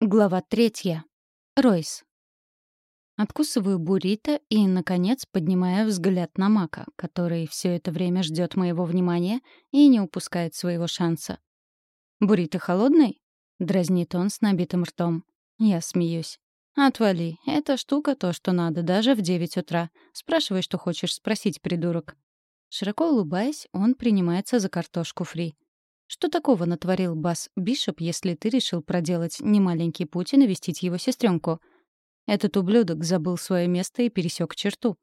Глава третья. Ройс. Откусываю буррито и, наконец, поднимаю взгляд на Мака, который все это время ждет моего внимания и не упускает своего шанса. «Буррито холодный?» — дразнит он с набитым ртом. Я смеюсь. «Отвали. Эта штука то, что надо, даже в девять утра. Спрашивай, что хочешь спросить, придурок». Широко улыбаясь, он принимается за картошку фри. Что такого натворил Бас Бишоп, если ты решил проделать немаленький путь и навестить его сестренку? Этот ублюдок забыл свое место и пересек черту.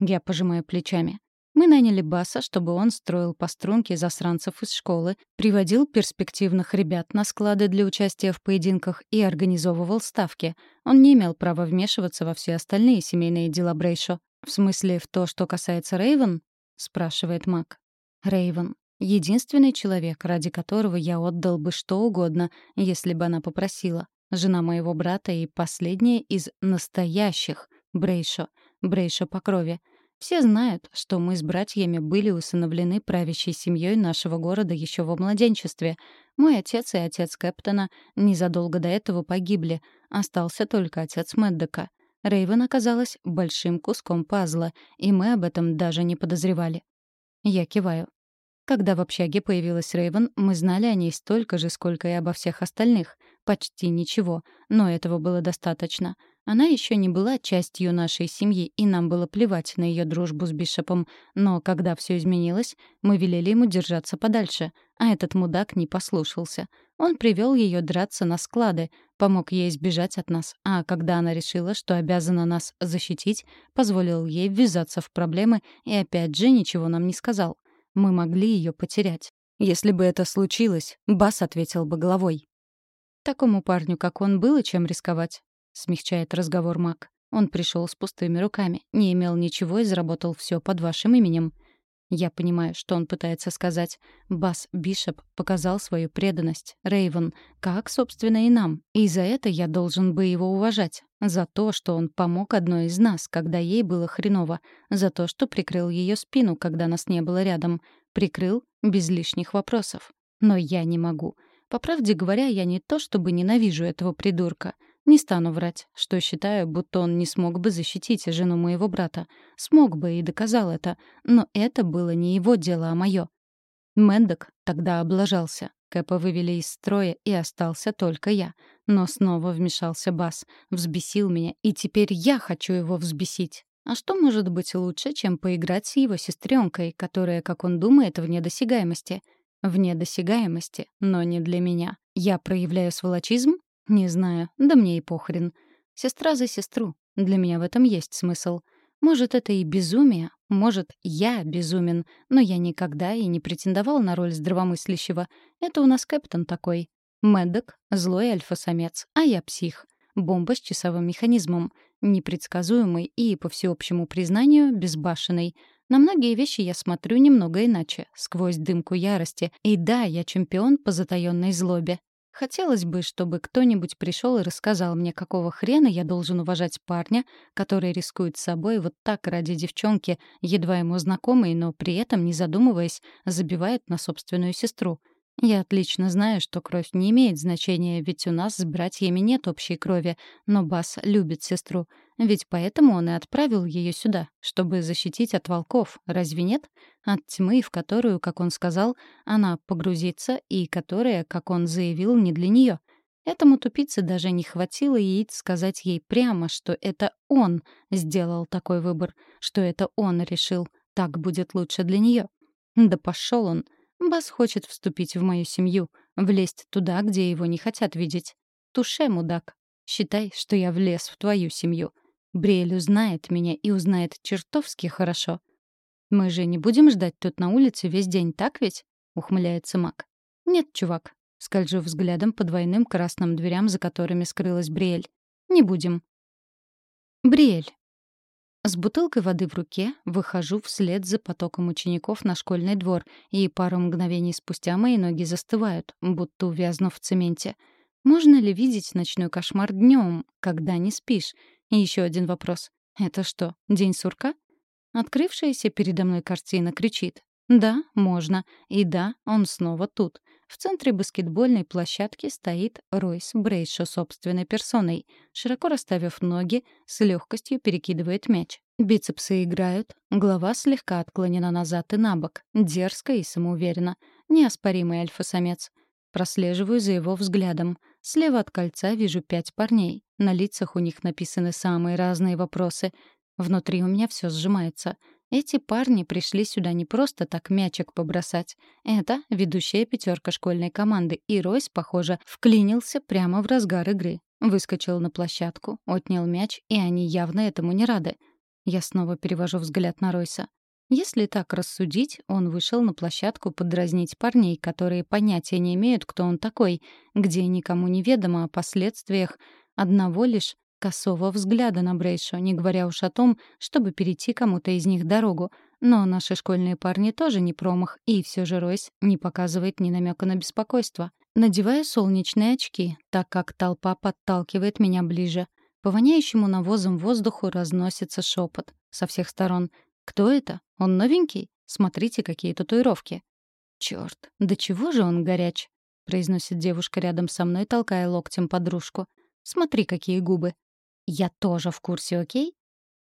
Я пожимаю плечами. Мы наняли Баса, чтобы он строил по струнке засранцев из школы, приводил перспективных ребят на склады для участия в поединках и организовывал ставки. Он не имел права вмешиваться во все остальные семейные дела Брейшо. «В смысле, в то, что касается Рейвен?» — спрашивает Мак. Рейвен. Единственный человек, ради которого я отдал бы что угодно, если бы она попросила. Жена моего брата и последняя из настоящих Брейшо. Брейшо по крови. Все знают, что мы с братьями были усыновлены правящей семьей нашего города еще во младенчестве. Мой отец и отец Кэптона незадолго до этого погибли. Остался только отец Мэддека. Рейвен оказалась большим куском пазла, и мы об этом даже не подозревали. Я киваю. Когда в общаге появилась Рейвен, мы знали о ней столько же, сколько и обо всех остальных. Почти ничего, но этого было достаточно. Она еще не была частью нашей семьи, и нам было плевать на ее дружбу с Бишопом. Но когда все изменилось, мы велели ему держаться подальше, а этот мудак не послушался. Он привел ее драться на склады, помог ей избежать от нас, а когда она решила, что обязана нас защитить, позволил ей ввязаться в проблемы и опять же ничего нам не сказал. Мы могли ее потерять. Если бы это случилось, Бас ответил бы головой. «Такому парню, как он, было чем рисковать», — смягчает разговор Мак. «Он пришел с пустыми руками, не имел ничего и заработал все под вашим именем. Я понимаю, что он пытается сказать. Бас Бишоп показал свою преданность. Рейвен, как, собственно, и нам. И за это я должен бы его уважать. За то, что он помог одной из нас, когда ей было хреново. За то, что прикрыл ее спину, когда нас не было рядом. Прикрыл без лишних вопросов. Но я не могу. По правде говоря, я не то чтобы ненавижу этого придурка — не стану врать, что считаю, будто он не смог бы защитить жену моего брата. Смог бы и доказал это, но это было не его дело, а мое. Мэндок тогда облажался. Кэпа вывели из строя, и остался только я. Но снова вмешался Бас, взбесил меня, и теперь я хочу его взбесить. А что может быть лучше, чем поиграть с его сестренкой, которая, как он думает, вне досягаемости? Вне досягаемости, но не для меня. Я проявляю сволочизм? Не знаю, да мне и похрен. Сестра за сестру. Для меня в этом есть смысл. Может, это и безумие, может, я безумен, но я никогда и не претендовал на роль здравомыслящего. Это у нас капитан такой. Мэддок — злой альфа-самец, а я псих. Бомба с часовым механизмом. Непредсказуемый и, по всеобщему признанию, безбашенный. На многие вещи я смотрю немного иначе, сквозь дымку ярости. И да, я чемпион по затаённой злобе. Хотелось бы, чтобы кто-нибудь пришел и рассказал мне, какого хрена я должен уважать парня, который рискует собой вот так ради девчонки, едва ему знакомой, но при этом, не задумываясь, забивает на собственную сестру. Я отлично знаю, что кровь не имеет значения, ведь у нас с братьями нет общей крови, но Бас любит сестру. Ведь поэтому он и отправил ее сюда, чтобы защитить от волков, разве нет? От тьмы, в которую, как он сказал, она погрузится и которая, как он заявил, не для нее. Этому тупице даже не хватило яиц сказать ей прямо, что это он сделал такой выбор, что это он решил, так будет лучше для нее. Да пошел он. Бас хочет вступить в мою семью, влезть туда, где его не хотят видеть. Туше, мудак. Считай, что я влез в твою семью. Бриэль узнает меня и узнает чертовски хорошо. Мы же не будем ждать тут на улице весь день, так ведь? Ухмыляется Мак. Нет, чувак. Скольжу взглядом по двойным красным дверям, за которыми скрылась Бриэль. Не будем. Бриэль. С бутылкой воды в руке выхожу вслед за потоком учеников на школьный двор, и пару мгновений спустя мои ноги застывают, будто увязнув в цементе. Можно ли видеть ночной кошмар днем, когда не спишь? И еще один вопрос. Это что, день сурка? Открывшаяся передо мной картина кричит. Да, можно. И да, он снова тут. В центре баскетбольной площадки стоит Ройс Брейшо собственной персоной. Широко расставив ноги, с легкостью перекидывает мяч. Бицепсы играют, голова слегка отклонена назад и на бок, дерзко и самоуверенно. Неоспоримый альфа-самец. Прослеживаю за его взглядом. Слева от кольца вижу пять парней. На лицах у них написаны самые разные вопросы. Внутри у меня все сжимается. Эти парни пришли сюда не просто так мячик побросать. Это ведущая пятерка школьной команды, и Ройс, похоже, вклинился прямо в разгар игры. Выскочил на площадку, отнял мяч, и они явно этому не рады. Я снова перевожу взгляд на Ройса. Если так рассудить, он вышел на площадку подразнить парней, которые понятия не имеют, кто он такой, где никому не ведомо о последствиях одного лишь косого взгляда на Брейшо, не говоря уж о том, чтобы перейти кому-то из них дорогу. Но наши школьные парни тоже не промах, и все же Ройс не показывает ни намека на беспокойство. Надеваю солнечные очки, так как толпа подталкивает меня ближе. По воняющему навозом воздуху разносится шепот со всех сторон. «Кто это? Он новенький? Смотрите, какие татуировки!» «Чёрт, да чего же он горяч?» — произносит девушка рядом со мной, толкая локтем подружку. «Смотри, какие губы!» Я тоже в курсе, окей?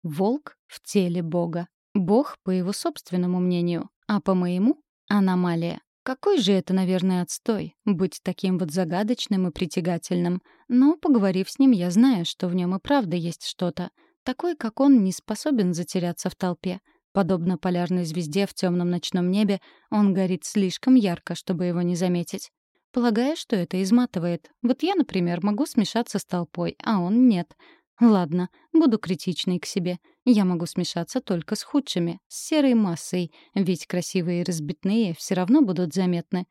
Волк в теле Бога. Бог, по его собственному мнению, а по моему — аномалия. Какой же это, наверное, отстой — быть таким вот загадочным и притягательным. Но, поговорив с ним, я знаю, что в нем и правда есть что-то. Такой, как он, не способен затеряться в толпе. Подобно полярной звезде в темном ночном небе, он горит слишком ярко, чтобы его не заметить. Полагаю, что это изматывает. Вот я, например, могу смешаться с толпой, а он нет. Ладно, буду критичной к себе. Я могу смешаться только с худшими, с серой массой, ведь красивые разбитные все равно будут заметны.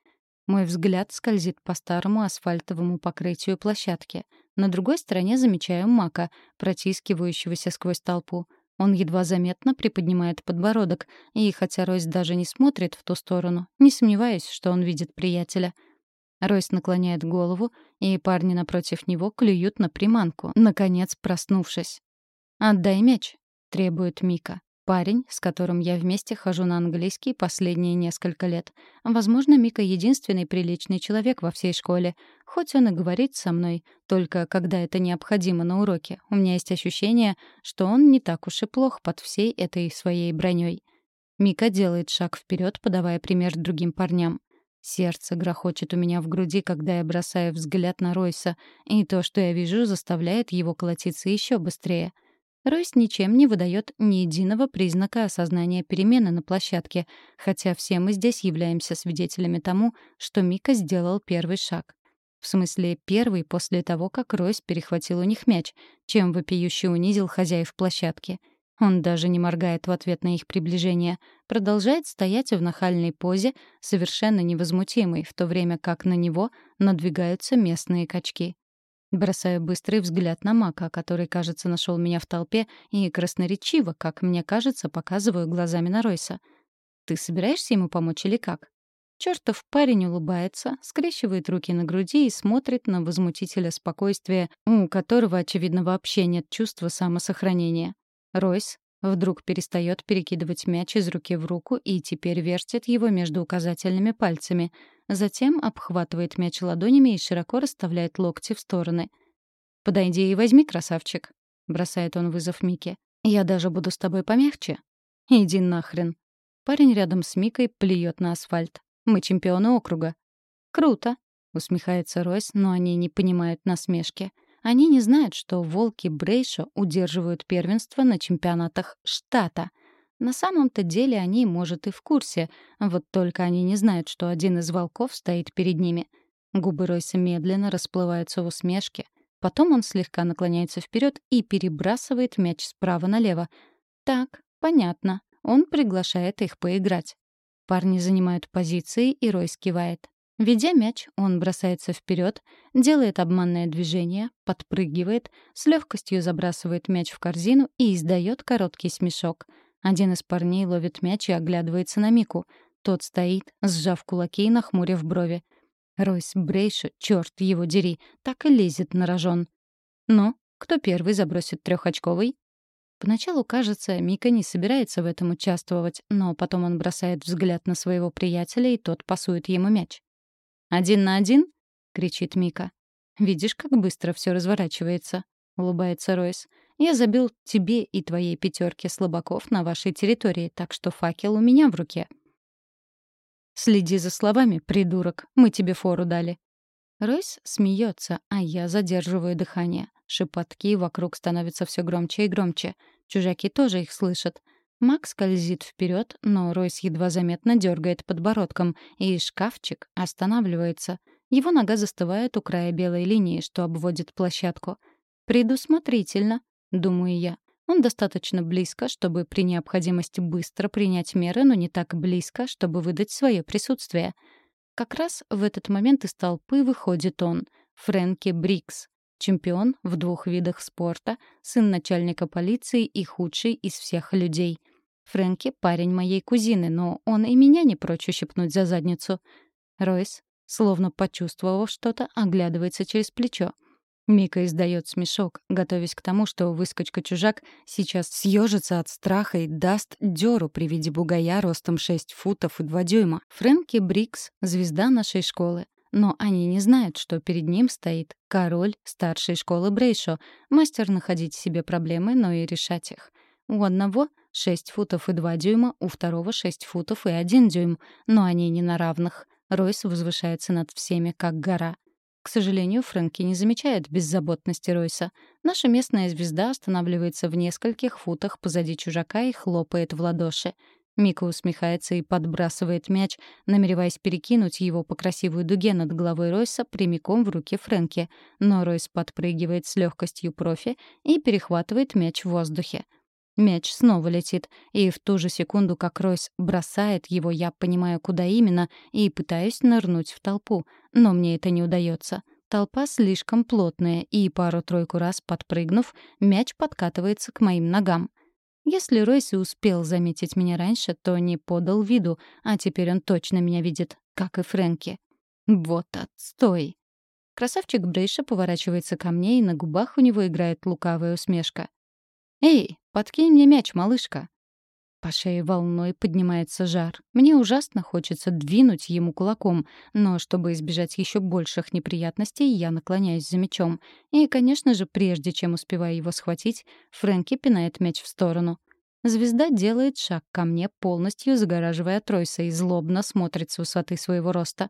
Мой взгляд скользит по старому асфальтовому покрытию площадки. На другой стороне замечаю Мака, протискивающегося сквозь толпу. Он едва заметно приподнимает подбородок, и хотя Ройс даже не смотрит в ту сторону, не сомневаюсь, что он видит приятеля — Ройс наклоняет голову, и парни напротив него клюют на приманку, наконец проснувшись. «Отдай мяч», — требует Мика. Парень, с которым я вместе хожу на английский последние несколько лет. Возможно, Мика — единственный приличный человек во всей школе. Хоть он и говорит со мной, только когда это необходимо на уроке. У меня есть ощущение, что он не так уж и плох под всей этой своей броней. Мика делает шаг вперед, подавая пример другим парням. Сердце грохочет у меня в груди, когда я бросаю взгляд на Ройса, и то, что я вижу, заставляет его колотиться еще быстрее. Ройс ничем не выдает ни единого признака осознания перемены на площадке, хотя все мы здесь являемся свидетелями тому, что Мика сделал первый шаг. В смысле, первый после того, как Ройс перехватил у них мяч, чем вопиюще унизил хозяев площадки — он даже не моргает в ответ на их приближение, продолжает стоять в нахальной позе, совершенно невозмутимый, в то время как на него надвигаются местные качки. Бросаю быстрый взгляд на Мака, который, кажется, нашел меня в толпе, и красноречиво, как мне кажется, показываю глазами на Ройса. «Ты собираешься ему помочь или как?» Чёртов парень улыбается, скрещивает руки на груди и смотрит на возмутителя спокойствия, у которого, очевидно, вообще нет чувства самосохранения. Ройс вдруг перестает перекидывать мяч из руки в руку и теперь вертит его между указательными пальцами. Затем обхватывает мяч ладонями и широко расставляет локти в стороны. «Подойди и возьми, красавчик», — бросает он вызов Мике. «Я даже буду с тобой помягче». «Иди нахрен». Парень рядом с Микой плюет на асфальт. «Мы чемпионы округа». «Круто», — усмехается Ройс, но они не понимают насмешки. Они не знают, что волки Брейшо удерживают первенство на чемпионатах штата. На самом-то деле они, может, и в курсе, вот только они не знают, что один из волков стоит перед ними. Губы Ройса медленно расплываются в усмешке. Потом он слегка наклоняется вперед и перебрасывает мяч справа налево. Так, понятно. Он приглашает их поиграть. Парни занимают позиции, и Ройс кивает. Ведя мяч, он бросается вперед, делает обманное движение, подпрыгивает, с легкостью забрасывает мяч в корзину и издает короткий смешок. Один из парней ловит мяч и оглядывается на Мику. Тот стоит, сжав кулаки и нахмурив брови. Ройс Брейша, черт его дери, так и лезет на рожон. «Ну, кто первый забросит трехочковый?» Поначалу кажется, Мика не собирается в этом участвовать, но потом он бросает взгляд на своего приятеля, и тот пасует ему мяч. «Один на один?» — кричит Мика. «Видишь, как быстро все разворачивается?» — улыбается Ройс. «Я забил тебе и твоей пятерке слабаков на вашей территории, так что факел у меня в руке». «Следи за словами, придурок. Мы тебе фору дали». Ройс смеется, а я задерживаю дыхание. Шепотки вокруг становятся все громче и громче. Чужаки тоже их слышат. Макс скользит вперед, но Ройс едва заметно дергает подбородком, и шкафчик останавливается. Его нога застывает у края белой линии, что обводит площадку. «Предусмотрительно», — думаю я. Он достаточно близко, чтобы при необходимости быстро принять меры, но не так близко, чтобы выдать свое присутствие. Как раз в этот момент из толпы выходит он, Фрэнки Брикс. Чемпион в двух видах спорта, сын начальника полиции и худший из всех людей. Фрэнки — парень моей кузины, но он и меня не прочь ущипнуть за задницу. Ройс, словно почувствовав что-то, оглядывается через плечо. Мика издает смешок, готовясь к тому, что выскочка-чужак сейчас съежится от страха и даст дёру при виде бугая ростом 6 футов и 2 дюйма. Фрэнки Брикс — звезда нашей школы. Но они не знают, что перед ним стоит король старшей школы Брейшо, мастер находить себе проблемы, но и решать их. У одного 6 футов и 2 дюйма, у второго 6 футов и 1 дюйм, но они не на равных. Ройс возвышается над всеми, как гора. К сожалению, Фрэнки не замечает беззаботности Ройса. Наша местная звезда останавливается в нескольких футах позади чужака и хлопает в ладоши. Мика усмехается и подбрасывает мяч, намереваясь перекинуть его по красивой дуге над головой Ройса прямиком в руки Фрэнки. Но Ройс подпрыгивает с легкостью профи и перехватывает мяч в воздухе. Мяч снова летит, и в ту же секунду, как Ройс бросает его, я понимаю, куда именно, и пытаюсь нырнуть в толпу. Но мне это не удается. Толпа слишком плотная, и пару-тройку раз подпрыгнув, мяч подкатывается к моим ногам. Если Ройс и успел заметить меня раньше, то не подал виду, а теперь он точно меня видит, как и Фрэнки. Вот отстой. Красавчик Брейша поворачивается ко мне, и на губах у него играет лукавая усмешка. «Эй, подкинь мне мяч, малышка!» По шее волной поднимается жар. Мне ужасно хочется двинуть ему кулаком, но чтобы избежать еще больших неприятностей, я наклоняюсь за мячом. И, конечно же, прежде чем успеваю его схватить, Фрэнки пинает мяч в сторону. Звезда делает шаг ко мне, полностью загораживая Тройса, и злобно смотрит с высоты своего роста.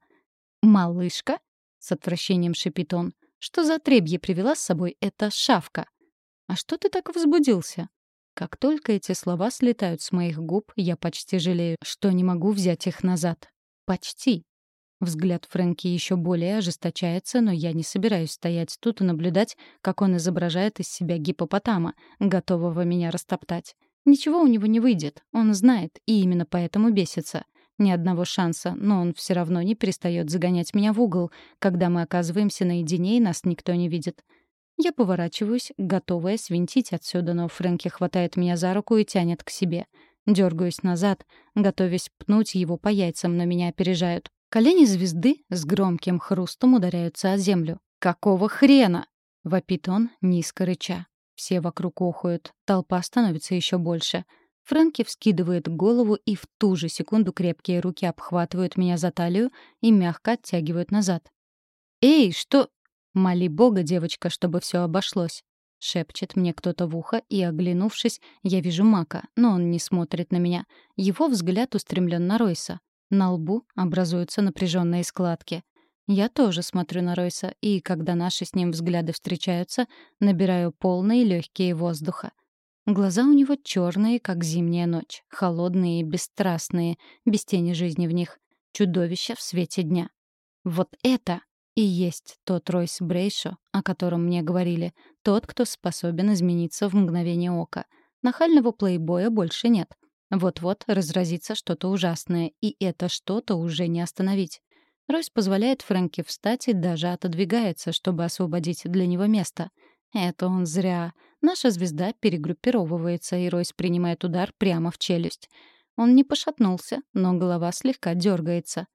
«Малышка?» — с отвращением шипит он. «Что за требье привела с собой эта шавка?» «А что ты так возбудился?» Как только эти слова слетают с моих губ, я почти жалею, что не могу взять их назад. Почти. Взгляд Фрэнки еще более ожесточается, но я не собираюсь стоять тут и наблюдать, как он изображает из себя гипопотама, готового меня растоптать. Ничего у него не выйдет, он знает, и именно поэтому бесится. Ни одного шанса, но он все равно не перестает загонять меня в угол, когда мы оказываемся наедине и нас никто не видит. Я поворачиваюсь, готовая свинтить отсюда, но Фрэнки хватает меня за руку и тянет к себе. Дергаюсь назад, готовясь пнуть его по яйцам, но меня опережают. Колени звезды с громким хрустом ударяются о землю. «Какого хрена?» — вопит он, низко рыча. Все вокруг охуют, толпа становится еще больше. Фрэнки вскидывает голову, и в ту же секунду крепкие руки обхватывают меня за талию и мягко оттягивают назад. «Эй, что...» «Моли Бога, девочка, чтобы все обошлось», — шепчет мне кто-то в ухо, и, оглянувшись, я вижу Мака, но он не смотрит на меня. Его взгляд устремлен на Ройса. На лбу образуются напряженные складки. Я тоже смотрю на Ройса, и, когда наши с ним взгляды встречаются, набираю полные легкие воздуха. Глаза у него черные, как зимняя ночь, холодные и бесстрастные, без тени жизни в них. Чудовище в свете дня. Вот это и есть тот Ройс Брейшо, о котором мне говорили, тот, кто способен измениться в мгновение ока. Нахального плейбоя больше нет. Вот-вот разразится что-то ужасное, и это что-то уже не остановить. Ройс позволяет Фрэнке встать и даже отодвигается, чтобы освободить для него место. Это он зря. Наша звезда перегруппировывается, и Ройс принимает удар прямо в челюсть. Он не пошатнулся, но голова слегка дергается.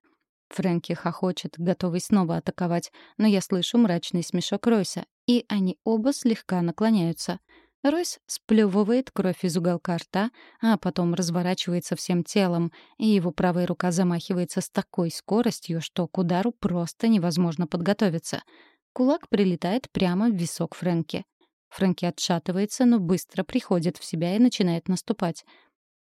Фрэнки хохочет, готовый снова атаковать, но я слышу мрачный смешок Ройса, и они оба слегка наклоняются. Ройс сплевывает кровь из уголка рта, а потом разворачивается всем телом, и его правая рука замахивается с такой скоростью, что к удару просто невозможно подготовиться. Кулак прилетает прямо в висок Фрэнки. Фрэнки отшатывается, но быстро приходит в себя и начинает наступать.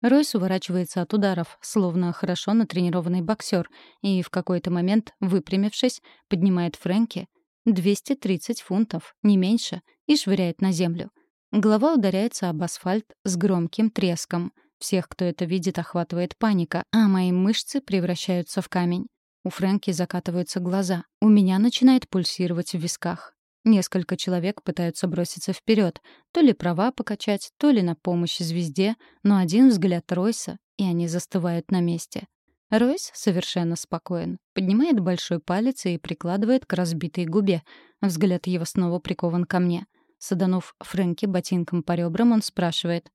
Ройс уворачивается от ударов, словно хорошо натренированный боксер, и в какой-то момент, выпрямившись, поднимает Фрэнки 230 фунтов, не меньше, и швыряет на землю. Голова ударяется об асфальт с громким треском. Всех, кто это видит, охватывает паника, а мои мышцы превращаются в камень. У Фрэнки закатываются глаза. У меня начинает пульсировать в висках. Несколько человек пытаются броситься вперед, то ли права покачать, то ли на помощь звезде, но один взгляд Ройса, и они застывают на месте. Ройс совершенно спокоен. Поднимает большой палец и прикладывает к разбитой губе. Взгляд его снова прикован ко мне. Саданув Фрэнки ботинком по ребрам, он спрашивает.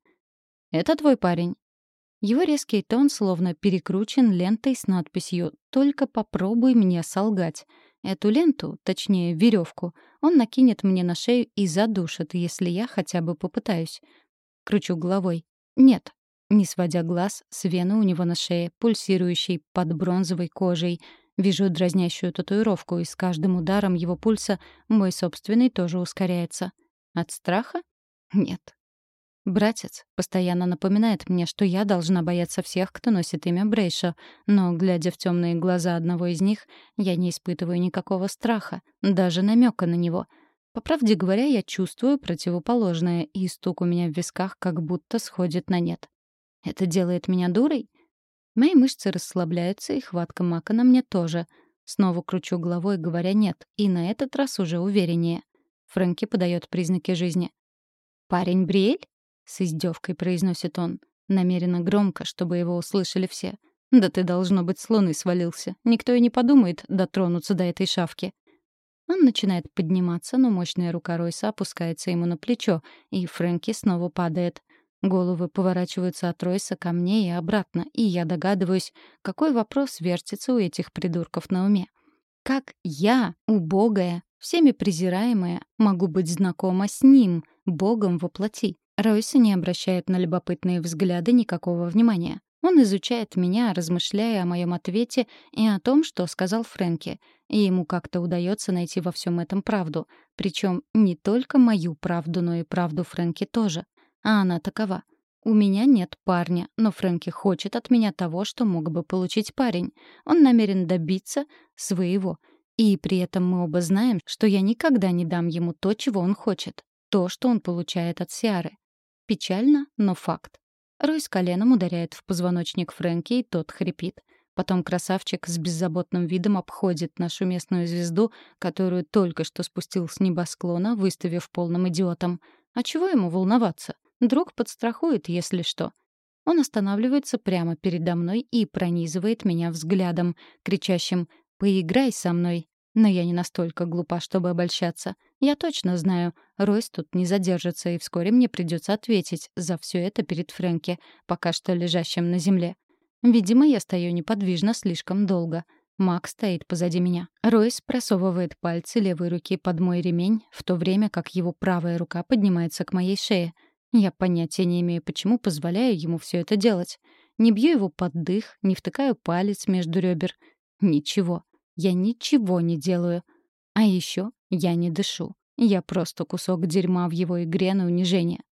«Это твой парень?» Его резкий тон словно перекручен лентой с надписью «Только попробуй мне солгать». Эту ленту, точнее, веревку, он накинет мне на шею и задушит, если я хотя бы попытаюсь. Кручу головой. «Нет». Не сводя глаз с вены у него на шее, пульсирующей под бронзовой кожей — Вижу дразнящую татуировку, и с каждым ударом его пульса мой собственный тоже ускоряется. От страха? Нет. Братец постоянно напоминает мне, что я должна бояться всех, кто носит имя Брейша, но, глядя в темные глаза одного из них, я не испытываю никакого страха, даже намека на него. По правде говоря, я чувствую противоположное, и стук у меня в висках как будто сходит на нет. Это делает меня дурой? Мои мышцы расслабляются, и хватка мака на мне тоже. Снова кручу головой, говоря «нет», и на этот раз уже увереннее. Фрэнки подает признаки жизни. «Парень Бриэль?» — с издевкой произносит он. Намеренно громко, чтобы его услышали все. «Да ты, должно быть, с луны свалился. Никто и не подумает дотронуться до этой шавки». Он начинает подниматься, но мощная рука Ройса опускается ему на плечо, и Фрэнки снова падает. Головы поворачиваются от Ройса ко мне и обратно, и я догадываюсь, какой вопрос вертится у этих придурков на уме. Как я, убогая, всеми презираемая, могу быть знакома с ним, Богом во Ройса не обращает на любопытные взгляды никакого внимания. Он изучает меня, размышляя о моем ответе и о том, что сказал Фрэнки. И ему как-то удается найти во всем этом правду. Причем не только мою правду, но и правду Фрэнки тоже. А она такова. У меня нет парня, но Фрэнки хочет от меня того, что мог бы получить парень. Он намерен добиться своего — и при этом мы оба знаем, что я никогда не дам ему то, чего он хочет. То, что он получает от Сиары. Печально, но факт. Рой с коленом ударяет в позвоночник Фрэнки, и тот хрипит. Потом красавчик с беззаботным видом обходит нашу местную звезду, которую только что спустил с небосклона, выставив полным идиотом. А чего ему волноваться? Друг подстрахует, если что. Он останавливается прямо передо мной и пронизывает меня взглядом, кричащим Поиграй со мной. Но я не настолько глупа, чтобы обольщаться. Я точно знаю, Ройс тут не задержится, и вскоре мне придется ответить за все это перед Фрэнки, пока что лежащим на земле. Видимо, я стою неподвижно слишком долго. Мак стоит позади меня. Ройс просовывает пальцы левой руки под мой ремень, в то время как его правая рука поднимается к моей шее. Я понятия не имею, почему позволяю ему все это делать. Не бью его под дых, не втыкаю палец между ребер. Ничего. Я ничего не делаю. А еще я не дышу. Я просто кусок дерьма в его игре на унижение.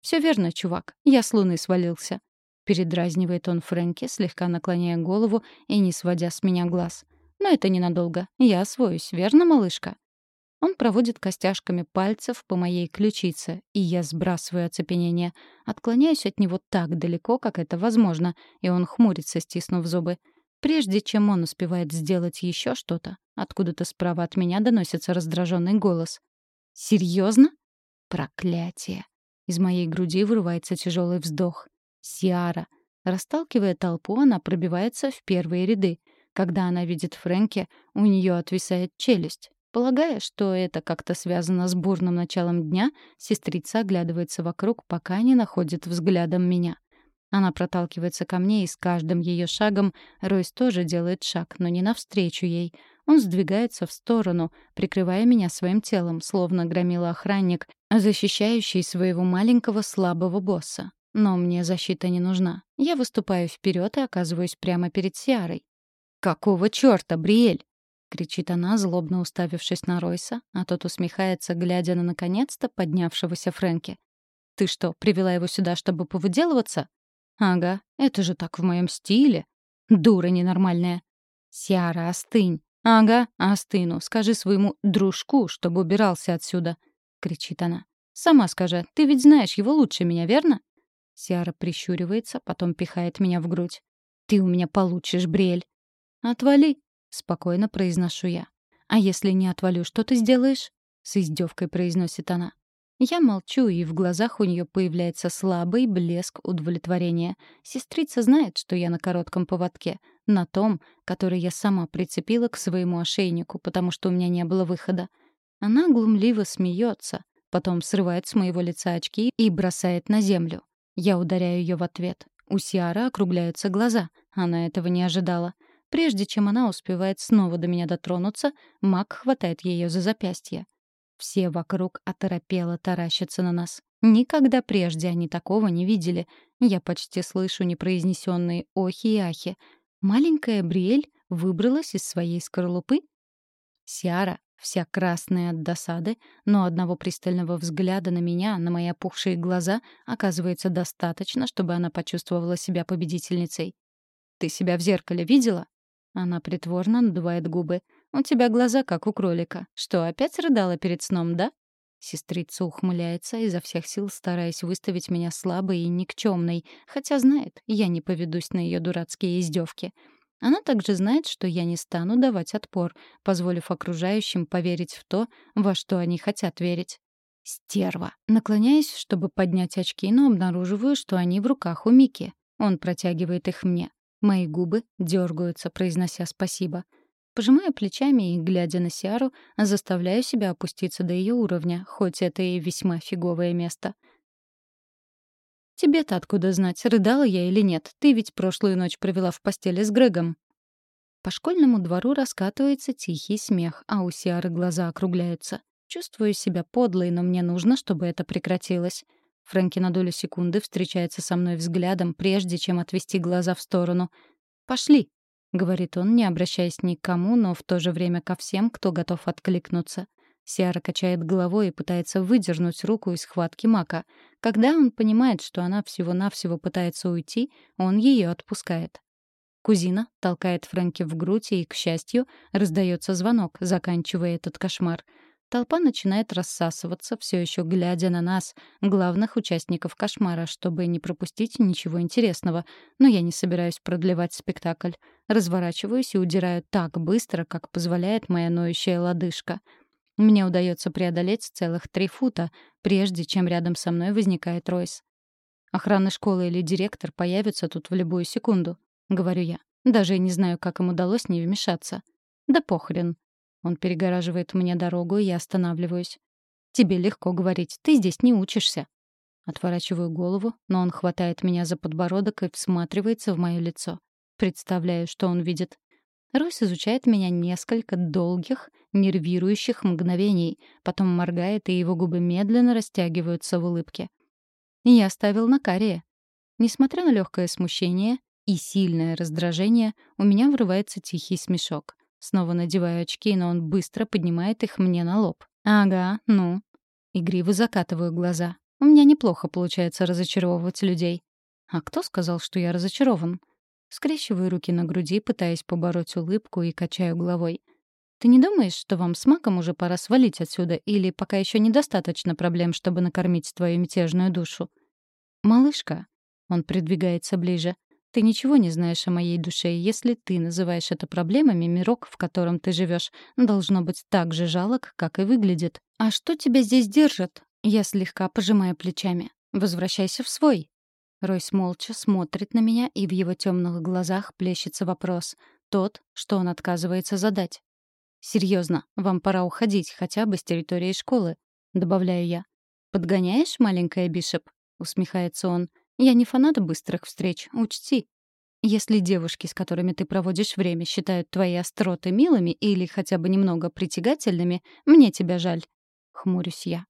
Все верно, чувак. Я с луны свалился. Передразнивает он Фрэнки, слегка наклоняя голову и не сводя с меня глаз. Но это ненадолго. Я освоюсь, верно, малышка? Он проводит костяшками пальцев по моей ключице, и я сбрасываю оцепенение. Отклоняюсь от него так далеко, как это возможно, и он хмурится, стиснув зубы. Прежде чем он успевает сделать еще что-то, откуда-то справа от меня доносится раздраженный голос. «Серьезно? Проклятие!» Из моей груди вырывается тяжелый вздох. «Сиара!» Расталкивая толпу, она пробивается в первые ряды. Когда она видит Фрэнки, у нее отвисает челюсть. Полагая, что это как-то связано с бурным началом дня, сестрица оглядывается вокруг, пока не находит взглядом меня. Она проталкивается ко мне, и с каждым ее шагом Ройс тоже делает шаг, но не навстречу ей. Он сдвигается в сторону, прикрывая меня своим телом, словно громила охранник, защищающий своего маленького слабого босса. Но мне защита не нужна. Я выступаю вперед и оказываюсь прямо перед Сиарой. «Какого чёрта, Бриэль?» — кричит она, злобно уставившись на Ройса, а тот усмехается, глядя на наконец-то поднявшегося Фрэнки. «Ты что, привела его сюда, чтобы повыделываться?» «Ага, это же так в моем стиле. Дура ненормальная». «Сиара, остынь». «Ага, остыну. Скажи своему дружку, чтобы убирался отсюда», — кричит она. «Сама скажи, ты ведь знаешь его лучше меня, верно?» Сиара прищуривается, потом пихает меня в грудь. «Ты у меня получишь, Бриэль». «Отвали», — спокойно произношу я. «А если не отвалю, что ты сделаешь?» — с издевкой произносит она. Я молчу, и в глазах у нее появляется слабый блеск удовлетворения. Сестрица знает, что я на коротком поводке, на том, который я сама прицепила к своему ошейнику, потому что у меня не было выхода. Она глумливо смеется, потом срывает с моего лица очки и бросает на землю. Я ударяю ее в ответ. У Сиары округляются глаза. Она этого не ожидала. Прежде чем она успевает снова до меня дотронуться, маг хватает ее за запястье. Все вокруг оторопело таращатся на нас. Никогда прежде они такого не видели. Я почти слышу непроизнесенные охи и ахи. Маленькая Бриэль выбралась из своей скорлупы? Сиара, вся красная от досады, но одного пристального взгляда на меня, на мои опухшие глаза, оказывается достаточно, чтобы она почувствовала себя победительницей. «Ты себя в зеркале видела?» Она притворно надувает губы. «У тебя глаза, как у кролика. Что, опять рыдала перед сном, да?» Сестрица ухмыляется, изо всех сил стараясь выставить меня слабой и никчемной, хотя знает, я не поведусь на ее дурацкие издевки. Она также знает, что я не стану давать отпор, позволив окружающим поверить в то, во что они хотят верить. Стерва. Наклоняюсь, чтобы поднять очки, но обнаруживаю, что они в руках у Мики. Он протягивает их мне. Мои губы дергаются, произнося спасибо. Пожимаю плечами и, глядя на Сиару, заставляю себя опуститься до ее уровня, хоть это и весьма фиговое место — «Тебе-то откуда знать, рыдала я или нет? Ты ведь прошлую ночь провела в постели с Грегом». По школьному двору раскатывается тихий смех, а у Сиары глаза округляются. Чувствую себя подлой, но мне нужно, чтобы это прекратилось. Фрэнки на долю секунды встречается со мной взглядом, прежде чем отвести глаза в сторону. «Пошли», — говорит он, не обращаясь ни к кому, но в то же время ко всем, кто готов откликнуться. Сиара качает головой и пытается выдернуть руку из схватки Мака. Когда он понимает, что она всего-навсего пытается уйти, он ее отпускает. Кузина толкает Фрэнки в грудь, и, к счастью, раздается звонок, заканчивая этот кошмар. Толпа начинает рассасываться, все еще глядя на нас, главных участников кошмара, чтобы не пропустить ничего интересного. Но я не собираюсь продлевать спектакль. Разворачиваюсь и удираю так быстро, как позволяет моя ноющая лодыжка — мне удается преодолеть целых три фута, прежде чем рядом со мной возникает Ройс. Охрана школы или директор появятся тут в любую секунду, говорю я. Даже не знаю, как им удалось не вмешаться. Да похрен. Он перегораживает мне дорогу, и я останавливаюсь. Тебе легко говорить, ты здесь не учишься. Отворачиваю голову, но он хватает меня за подбородок и всматривается в моё лицо. Представляю, что он видит. Ройс изучает меня несколько долгих, нервирующих мгновений, потом моргает, и его губы медленно растягиваются в улыбке. Я оставил на карие. Несмотря на легкое смущение и сильное раздражение, у меня врывается тихий смешок. Снова надеваю очки, но он быстро поднимает их мне на лоб. «Ага, ну». Игриво закатываю глаза. У меня неплохо получается разочаровывать людей. А кто сказал, что я разочарован? Скрещиваю руки на груди, пытаясь побороть улыбку и качаю головой. «Ты не думаешь, что вам с Маком уже пора свалить отсюда, или пока еще недостаточно проблем, чтобы накормить твою мятежную душу?» «Малышка», — он придвигается ближе, — «ты ничего не знаешь о моей душе, и если ты называешь это проблемами, мирок, в котором ты живешь, должно быть так же жалок, как и выглядит. А что тебя здесь держит?» Я слегка пожимаю плечами. «Возвращайся в свой. Ройс молча смотрит на меня, и в его темных глазах плещется вопрос. Тот, что он отказывается задать. «Серьезно, вам пора уходить хотя бы с территории школы», — добавляю я. «Подгоняешь, маленькая Бишоп?» — усмехается он. «Я не фанат быстрых встреч, учти». Если девушки, с которыми ты проводишь время, считают твои остроты милыми или хотя бы немного притягательными, мне тебя жаль. Хмурюсь я.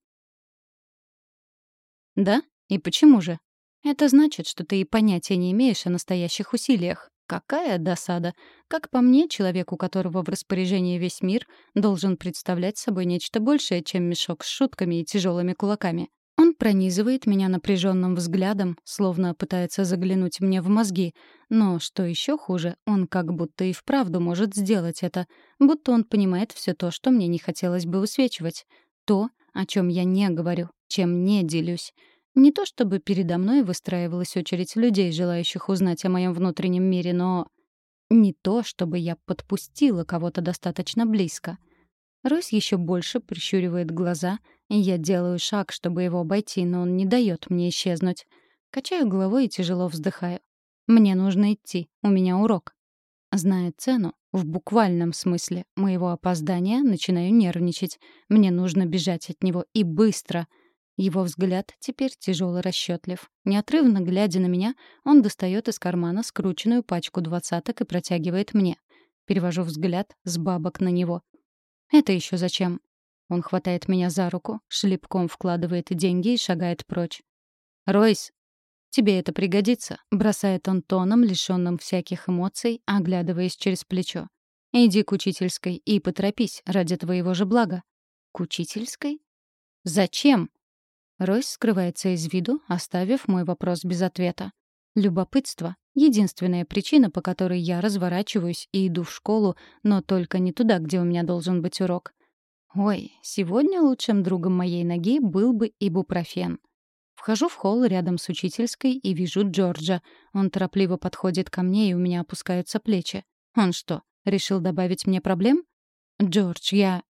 Да? И почему же? Это значит, что ты и понятия не имеешь о настоящих усилиях. Какая досада. Как по мне, человек, у которого в распоряжении весь мир, должен представлять собой нечто большее, чем мешок с шутками и тяжелыми кулаками. Он пронизывает меня напряженным взглядом, словно пытается заглянуть мне в мозги. Но, что еще хуже, он как будто и вправду может сделать это. Будто он понимает все то, что мне не хотелось бы высвечивать. То, о чем я не говорю, чем не делюсь. Не то чтобы передо мной выстраивалась очередь людей, желающих узнать о моем внутреннем мире, но... Не то, чтобы я подпустила кого-то достаточно близко. Ройс еще больше прищуривает глаза, я делаю шаг, чтобы его обойти, но он не дает мне исчезнуть. Качаю головой и тяжело вздыхаю. Мне нужно идти, у меня урок. Зная цену, в буквальном смысле, моего опоздания, начинаю нервничать. Мне нужно бежать от него, и быстро — его взгляд теперь тяжело расчетлив. Неотрывно глядя на меня, он достает из кармана скрученную пачку двадцаток и протягивает мне. Перевожу взгляд с бабок на него. «Это еще зачем?» Он хватает меня за руку, шлепком вкладывает деньги и шагает прочь. «Ройс, тебе это пригодится», — бросает он тоном, лишенным всяких эмоций, оглядываясь через плечо. «Иди к учительской и поторопись ради твоего же блага». «К учительской?» «Зачем?» Ройс скрывается из виду, оставив мой вопрос без ответа. Любопытство — единственная причина, по которой я разворачиваюсь и иду в школу, но только не туда, где у меня должен быть урок. Ой, сегодня лучшим другом моей ноги был бы ибупрофен. Вхожу в холл рядом с учительской и вижу Джорджа. Он торопливо подходит ко мне, и у меня опускаются плечи. Он что, решил добавить мне проблем? Джордж, я...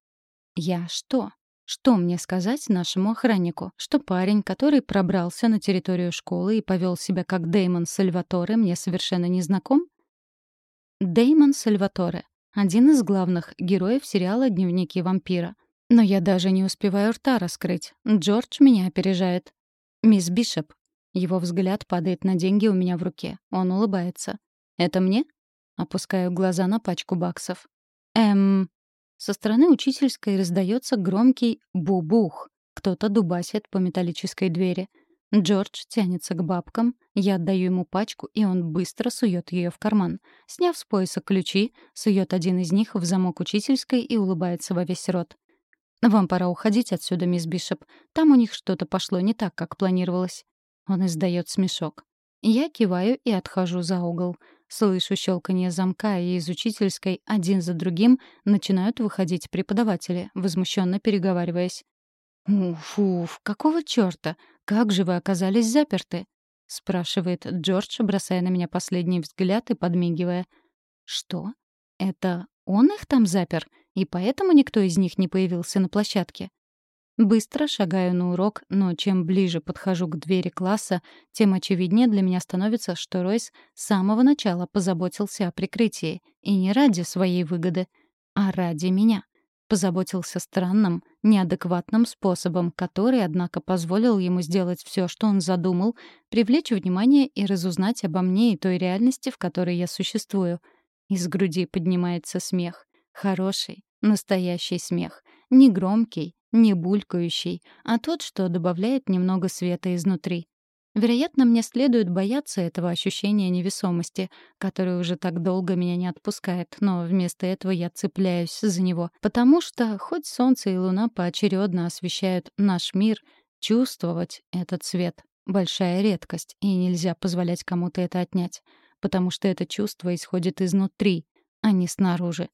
Я что? Что мне сказать нашему охраннику? Что парень, который пробрался на территорию школы и повел себя как Деймон Сальваторе, мне совершенно не знаком? Деймон Сальваторе — один из главных героев сериала «Дневники вампира». Но я даже не успеваю рта раскрыть. Джордж меня опережает. «Мисс Бишоп». Его взгляд падает на деньги у меня в руке. Он улыбается. «Это мне?» Опускаю глаза на пачку баксов. «Эм...» Со стороны учительской раздается громкий бубух. Кто-то дубасит по металлической двери. Джордж тянется к бабкам, я отдаю ему пачку, и он быстро сует ее в карман. Сняв с пояса ключи, сует один из них в замок учительской и улыбается во весь рот. «Вам пора уходить отсюда, мисс Бишоп. Там у них что-то пошло не так, как планировалось». Он издает смешок. Я киваю и отхожу за угол. Слышу щелканье замка, и из учительской один за другим начинают выходить преподаватели, возмущенно переговариваясь. «Уф, уф, какого чёрта? Как же вы оказались заперты?» — спрашивает Джордж, бросая на меня последний взгляд и подмигивая. «Что? Это он их там запер, и поэтому никто из них не появился на площадке?» Быстро шагаю на урок, но чем ближе подхожу к двери класса, тем очевиднее для меня становится, что Ройс с самого начала позаботился о прикрытии. И не ради своей выгоды, а ради меня. Позаботился странным, неадекватным способом, который, однако, позволил ему сделать все, что он задумал, привлечь внимание и разузнать обо мне и той реальности, в которой я существую. Из груди поднимается смех. Хороший, настоящий смех. Не громкий, не булькающий, а тот, что добавляет немного света изнутри. Вероятно, мне следует бояться этого ощущения невесомости, которое уже так долго меня не отпускает, но вместо этого я цепляюсь за него, потому что, хоть солнце и луна поочередно освещают наш мир, чувствовать этот свет — большая редкость, и нельзя позволять кому-то это отнять, потому что это чувство исходит изнутри, а не снаружи.